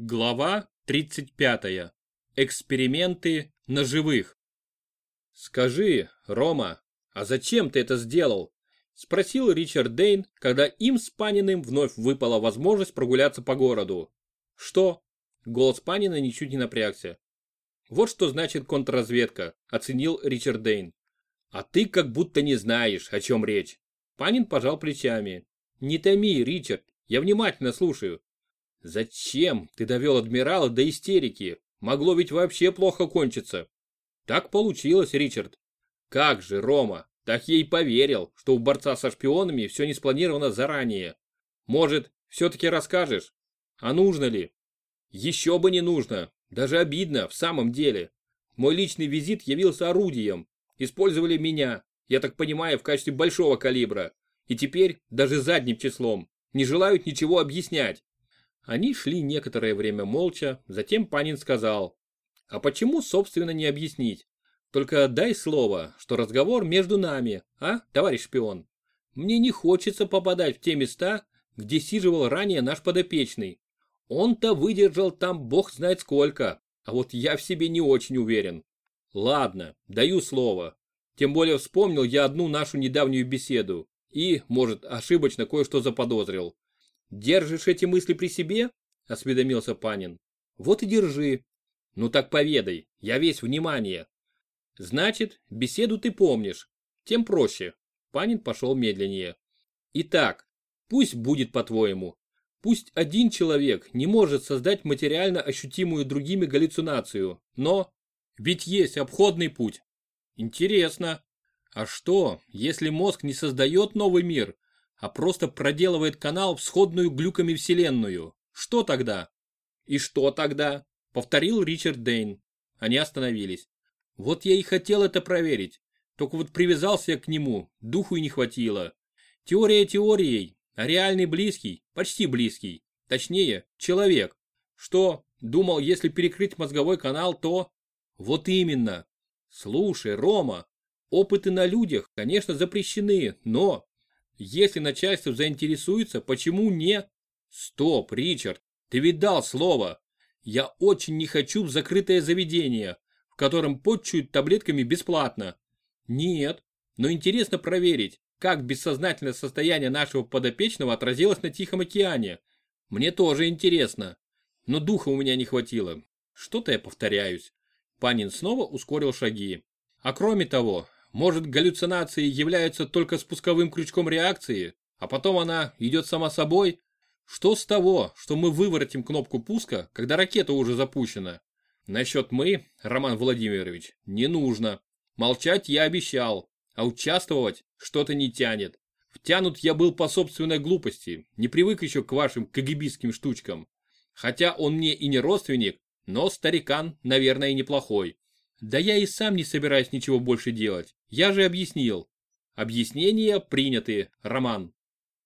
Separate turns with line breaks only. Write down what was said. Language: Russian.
Глава 35. Эксперименты на живых. «Скажи, Рома, а зачем ты это сделал?» Спросил Ричард Дейн, когда им с Паниным вновь выпала возможность прогуляться по городу. «Что?» Голос Панина ничуть не напрягся. «Вот что значит контрразведка», оценил Ричард Дейн. «А ты как будто не знаешь, о чем речь». Панин пожал плечами. «Не томи, Ричард, я внимательно слушаю. Зачем ты довел адмирала до истерики? Могло ведь вообще плохо кончиться. Так получилось, Ричард. Как же, Рома, так и поверил, что у борца со шпионами все не спланировано заранее. Может, все-таки расскажешь? А нужно ли? Еще бы не нужно. Даже обидно, в самом деле. Мой личный визит явился орудием. Использовали меня, я так понимаю, в качестве большого калибра. И теперь даже задним числом. Не желают ничего объяснять. Они шли некоторое время молча, затем Панин сказал. А почему, собственно, не объяснить? Только дай слово, что разговор между нами, а, товарищ шпион? Мне не хочется попадать в те места, где сиживал ранее наш подопечный. Он-то выдержал там бог знает сколько, а вот я в себе не очень уверен. Ладно, даю слово. Тем более вспомнил я одну нашу недавнюю беседу и, может, ошибочно кое-что заподозрил. «Держишь эти мысли при себе?» – осведомился Панин. «Вот и держи. Ну так поведай, я весь внимание». «Значит, беседу ты помнишь. Тем проще». Панин пошел медленнее. «Итак, пусть будет по-твоему. Пусть один человек не может создать материально ощутимую другими галлюцинацию, но... Ведь есть обходный путь. Интересно. А что, если мозг не создает новый мир, а просто проделывает канал в сходную глюками вселенную. Что тогда? И что тогда? Повторил Ричард Дейн. Они остановились. Вот я и хотел это проверить. Только вот привязался я к нему, духу и не хватило. Теория теорией, а реальный близкий, почти близкий. Точнее, человек. Что, думал, если перекрыть мозговой канал, то... Вот именно. Слушай, Рома, опыты на людях, конечно, запрещены, но если начальство заинтересуется, почему не? Стоп, Ричард, ты ведь дал слово. Я очень не хочу в закрытое заведение, в котором подчуют таблетками бесплатно. Нет, но интересно проверить, как бессознательное состояние нашего подопечного отразилось на Тихом океане. Мне тоже интересно. Но духа у меня не хватило. Что-то я повторяюсь. Панин снова ускорил шаги. А кроме того, может, галлюцинации являются только спусковым крючком реакции, а потом она идет сама собой? Что с того, что мы выворотим кнопку пуска, когда ракета уже запущена? Насчет мы, Роман Владимирович, не нужно. Молчать я обещал, а участвовать что-то не тянет. Втянут я был по собственной глупости, не привык еще к вашим кагибистским штучкам. Хотя он мне и не родственник, но старикан, наверное, неплохой. Да я и сам не собираюсь ничего больше делать. Я же объяснил. Объяснения приняты, Роман.